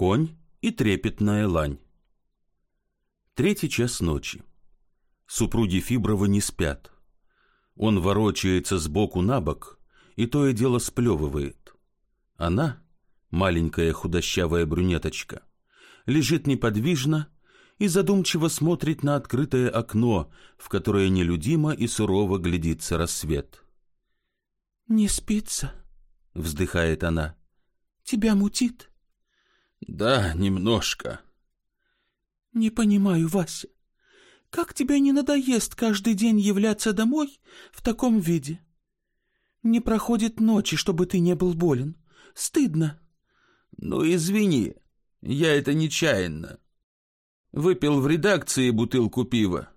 Конь и трепетная лань. Третий час ночи. Супруги Фиброва не спят. Он ворочается сбоку на бок и то и дело сплевывает. Она, маленькая худощавая брюнеточка, лежит неподвижно и задумчиво смотрит на открытое окно, в которое нелюдимо и сурово глядится рассвет. «Не спится?» — вздыхает она. «Тебя мутит?» «Да, немножко». «Не понимаю, Вася, как тебе не надоест каждый день являться домой в таком виде? Не проходит ночи, чтобы ты не был болен. Стыдно». «Ну, извини, я это нечаянно. Выпил в редакции бутылку пива.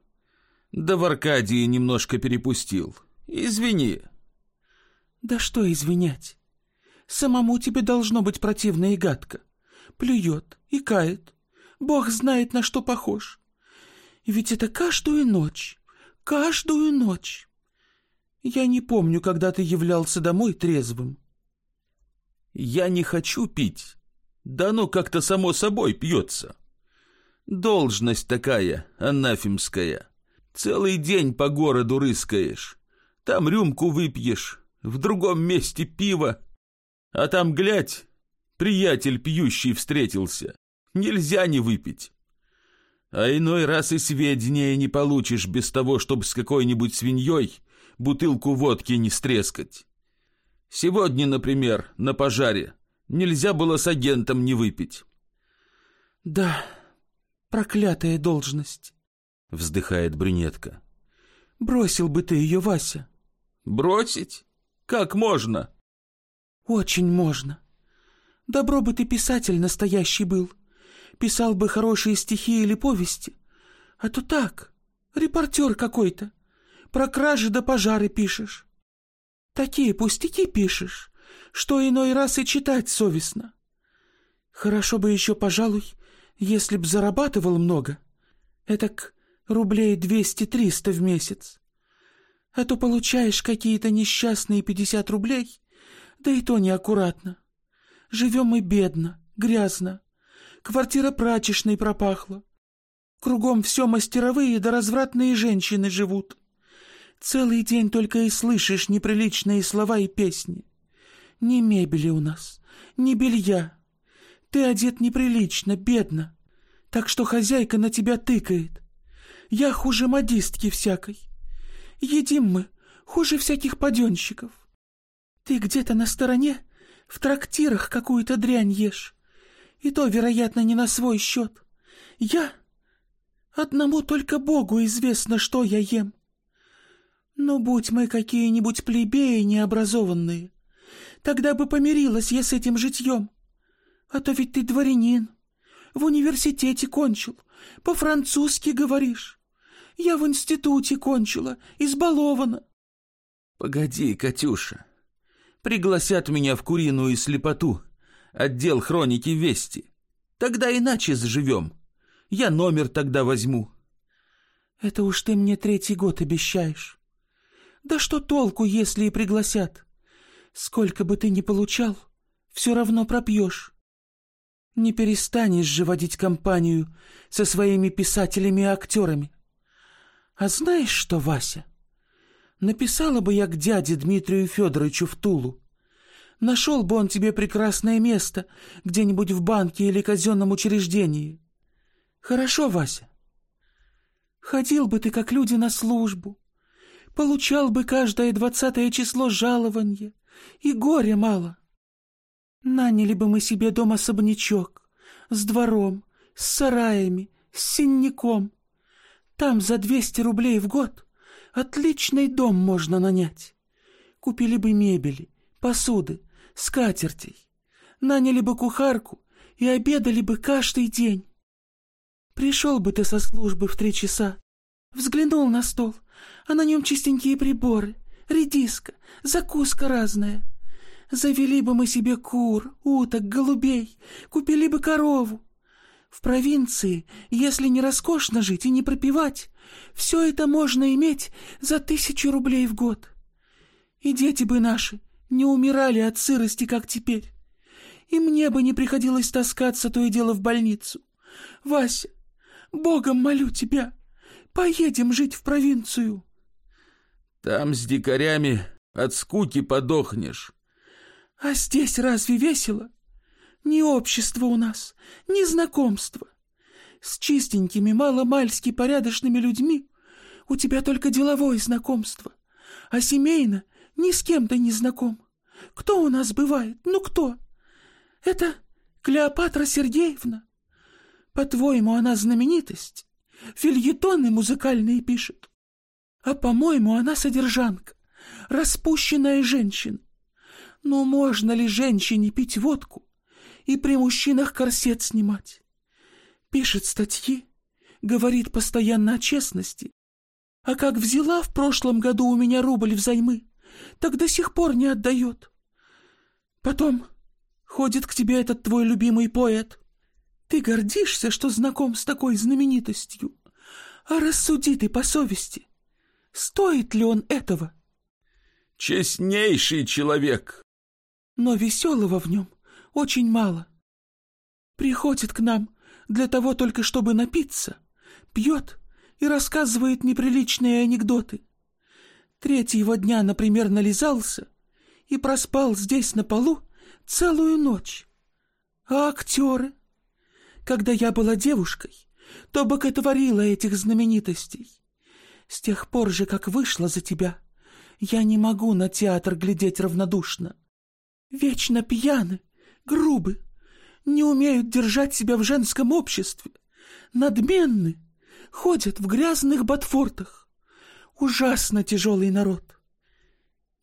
Да в Аркадии немножко перепустил. Извини. Да что извинять? Самому тебе должно быть противно и гадко. Плюет и кает. Бог знает, на что похож. Ведь это каждую ночь, каждую ночь. Я не помню, когда ты являлся домой трезвым. Я не хочу пить. Да оно как-то само собой пьется. Должность такая, анафемская. Целый день по городу рыскаешь. Там рюмку выпьешь, в другом месте пиво. А там, глядь, приятель пьющий встретился. Нельзя не выпить. А иной раз и сведения не получишь без того, чтобы с какой-нибудь свиньей бутылку водки не стрескать. Сегодня, например, на пожаре нельзя было с агентом не выпить. Да, Проклятая должность, вздыхает брюнетка. Бросил бы ты ее, Вася. Бросить? Как можно? Очень можно. Добро бы ты писатель настоящий был. Писал бы хорошие стихи или повести. А то так, репортер какой-то. Про кражи да пожары пишешь. Такие пустяки пишешь, что иной раз и читать совестно. Хорошо бы еще, пожалуй, если б зарабатывал много, этак рублей двести-триста в месяц. А то получаешь какие-то несчастные пятьдесят рублей, да и то неаккуратно. Живем мы бедно, грязно. Квартира прачечной пропахла. Кругом все мастеровые да развратные женщины живут. Целый день только и слышишь неприличные слова и песни. Ни мебели у нас, ни белья, ты одет неприлично, бедно, так что хозяйка на тебя тыкает. Я хуже модистки всякой. Едим мы хуже всяких паденщиков. Ты где-то на стороне в трактирах какую-то дрянь ешь. И то, вероятно, не на свой счет. Я... Одному только Богу известно, что я ем. Но будь мы какие-нибудь плебеи необразованные, тогда бы помирилась я с этим житьем. А то ведь ты дворянин. В университете кончил. По-французски говоришь. Я в институте кончила, избалована. Погоди, Катюша. Пригласят меня в куриную слепоту. Отдел хроники Вести. Тогда иначе заживем. Я номер тогда возьму. Это уж ты мне третий год обещаешь. Да что толку, если и пригласят? Сколько бы ты ни получал, все равно пропьешь. Не перестанешь же водить компанию со своими писателями и актерами. А знаешь что, Вася? Написала бы я к дяде Дмитрию Федоровичу в Тулу. Нашел бы он тебе прекрасное место где-нибудь в банке или казенном учреждении. Хорошо, Вася? Ходил бы ты, как люди, на службу. Получал бы каждое двадцатое число жалования. И горя мало. Наняли бы мы себе дом-особнячок, с двором, с сараями, с синяком. Там за двести рублей в год отличный дом можно нанять. Купили бы мебели, посуды, скатертей. Наняли бы кухарку и обедали бы каждый день. Пришел бы ты со службы в три часа, взглянул на стол, а на нем чистенькие приборы, редиска, закуска разная — Завели бы мы себе кур, уток, голубей, купили бы корову. В провинции, если не роскошно жить и не пропивать, все это можно иметь за тысячу рублей в год. И дети бы наши не умирали от сырости, как теперь. И мне бы не приходилось таскаться то и дело в больницу. Вася, Богом молю тебя, поедем жить в провинцию. Там с дикарями от скуки подохнешь. А здесь разве весело? Ни общества у нас, ни знакомства. С чистенькими, маломальски порядочными людьми у тебя только деловое знакомство, а семейно ни с кем ты не знаком. Кто у нас бывает? Ну кто? Это Клеопатра Сергеевна. По-твоему, она знаменитость? Фильетоны музыкальные пишет. А, по-моему, она содержанка, распущенная женщина. Но можно ли женщине пить водку и при мужчинах корсет снимать? Пишет статьи, говорит постоянно о честности. А как взяла в прошлом году у меня рубль взаймы, так до сих пор не отдает. Потом ходит к тебе этот твой любимый поэт. Ты гордишься, что знаком с такой знаменитостью. А рассуди ты по совести. Стоит ли он этого? Честнейший человек. Но веселого в нем очень мало. Приходит к нам для того только, чтобы напиться, пьет и рассказывает неприличные анекдоты. Третьего дня, например, нализался и проспал здесь на полу целую ночь. А актеры? Когда я была девушкой, то боготворила этих знаменитостей. С тех пор же, как вышла за тебя, я не могу на театр глядеть равнодушно. Вечно пьяны, грубы, не умеют держать себя в женском обществе, надменны, ходят в грязных ботфортах. Ужасно тяжелый народ.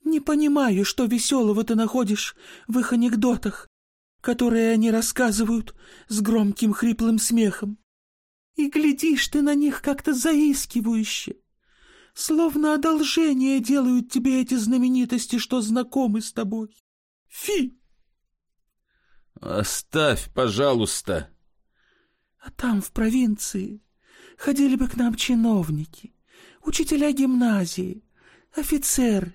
Не понимаю, что веселого ты находишь в их анекдотах, которые они рассказывают с громким хриплым смехом. И глядишь ты на них как-то заискивающе. Словно одолжение делают тебе эти знаменитости, что знакомы с тобой. Фи! Оставь, пожалуйста. А там, в провинции, ходили бы к нам чиновники, учителя гимназии, офицеры.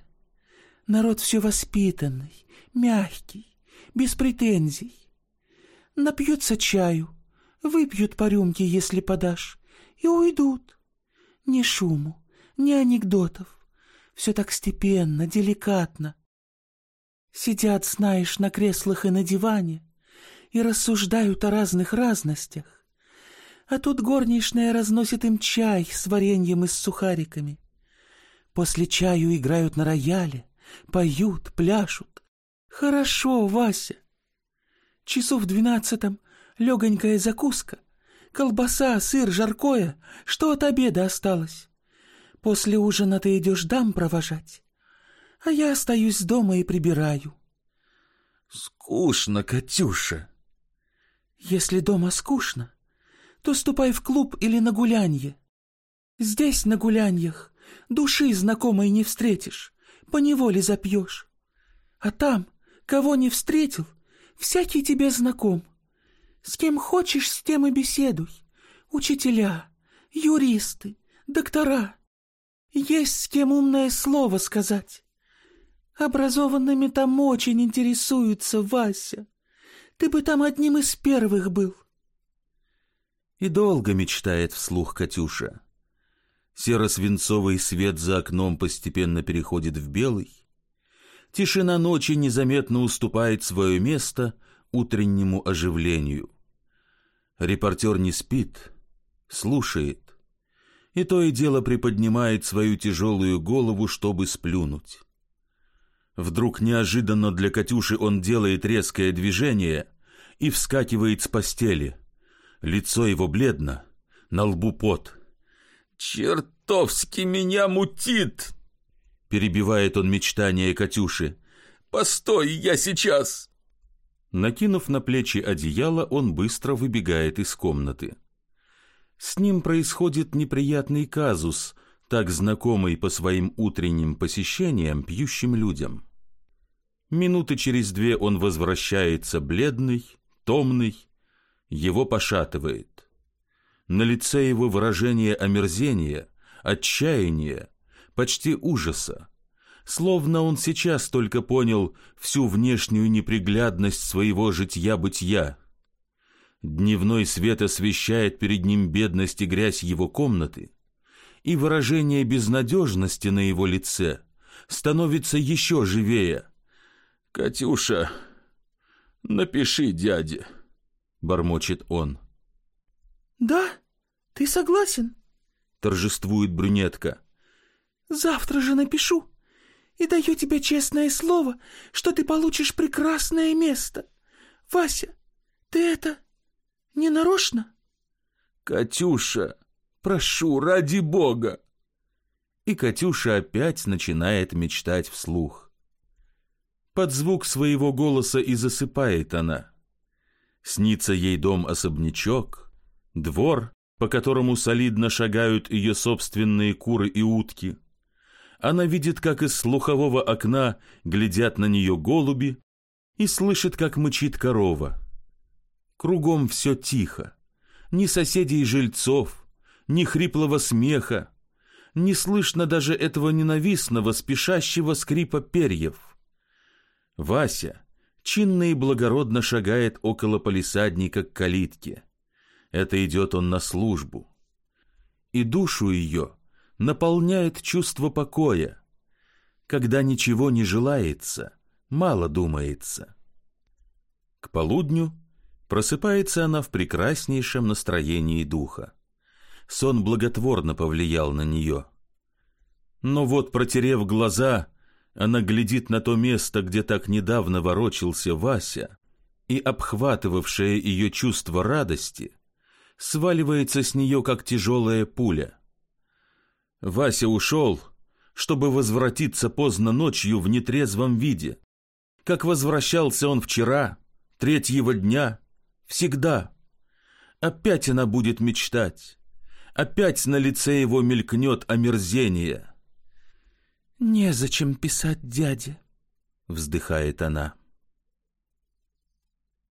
Народ все воспитанный, мягкий, без претензий. Напьются чаю, выпьют по рюмке, если подашь, и уйдут. Ни шуму, ни анекдотов. Все так степенно, деликатно. Сидят, знаешь, на креслах и на диване и рассуждают о разных разностях. А тут горничная разносит им чай с вареньем и с сухариками. После чаю играют на рояле, поют, пляшут. Хорошо, Вася. Часов двенадцатом легонькая закуска, колбаса, сыр, жаркое, что от обеда осталось. После ужина ты идешь дам провожать, а я остаюсь дома и прибираю. Скучно, Катюша. Если дома скучно, то ступай в клуб или на гулянье. Здесь, на гуляньях, души знакомой не встретишь, поневоле запьешь. А там, кого не встретил, всякий тебе знаком. С кем хочешь, с тем и беседуй. Учителя, юристы, доктора. Есть с кем умное слово сказать. Образованными там очень интересуются, Вася. Ты бы там одним из первых был. И долго мечтает вслух Катюша. Серо-свинцовый свет за окном постепенно переходит в белый. Тишина ночи незаметно уступает свое место утреннему оживлению. Репортер не спит, слушает, и то и дело приподнимает свою тяжелую голову, чтобы сплюнуть. Вдруг неожиданно для Катюши он делает резкое движение и вскакивает с постели. Лицо его бледно, на лбу пот. «Чертовски меня мутит!» Перебивает он мечтание Катюши. «Постой, я сейчас!» Накинув на плечи одеяло, он быстро выбегает из комнаты. С ним происходит неприятный казус, так знакомый по своим утренним посещениям пьющим людям. Минуты через две он возвращается бледный, томный, его пошатывает. На лице его выражение омерзения, отчаяния, почти ужаса. словно он сейчас только понял всю внешнюю неприглядность своего житья-бытия. Дневной свет освещает перед ним бедность и грязь его комнаты, и выражение безнадежности на его лице становится еще живее. «Катюша, напиши дяде», — бормочет он. «Да, ты согласен?» — торжествует брюнетка. «Завтра же напишу и даю тебе честное слово, что ты получишь прекрасное место. Вася, ты это не нарочно?» «Катюша, прошу, ради бога!» И Катюша опять начинает мечтать вслух. Под звук своего голоса и засыпает она. Снится ей дом-особнячок, двор, по которому солидно шагают ее собственные куры и утки. Она видит, как из слухового окна глядят на нее голуби и слышит, как мычит корова. Кругом все тихо. Ни соседей и жильцов, ни хриплого смеха. Не слышно даже этого ненавистного, спешащего скрипа перьев. Вася чинно и благородно шагает около полисадника к калитке. Это идет он на службу. И душу ее наполняет чувство покоя. Когда ничего не желается, мало думается. К полудню Просыпается она в прекраснейшем настроении духа. Сон благотворно повлиял на нее. Но вот, протерев глаза, она глядит на то место, где так недавно ворочался Вася, и обхватывавшее ее чувство радости сваливается с нее, как тяжелая пуля. Вася ушел, чтобы возвратиться поздно ночью в нетрезвом виде, как возвращался он вчера, третьего дня, Всегда. Опять она будет мечтать. Опять на лице его мелькнет омерзение. «Незачем писать дяде», — вздыхает она.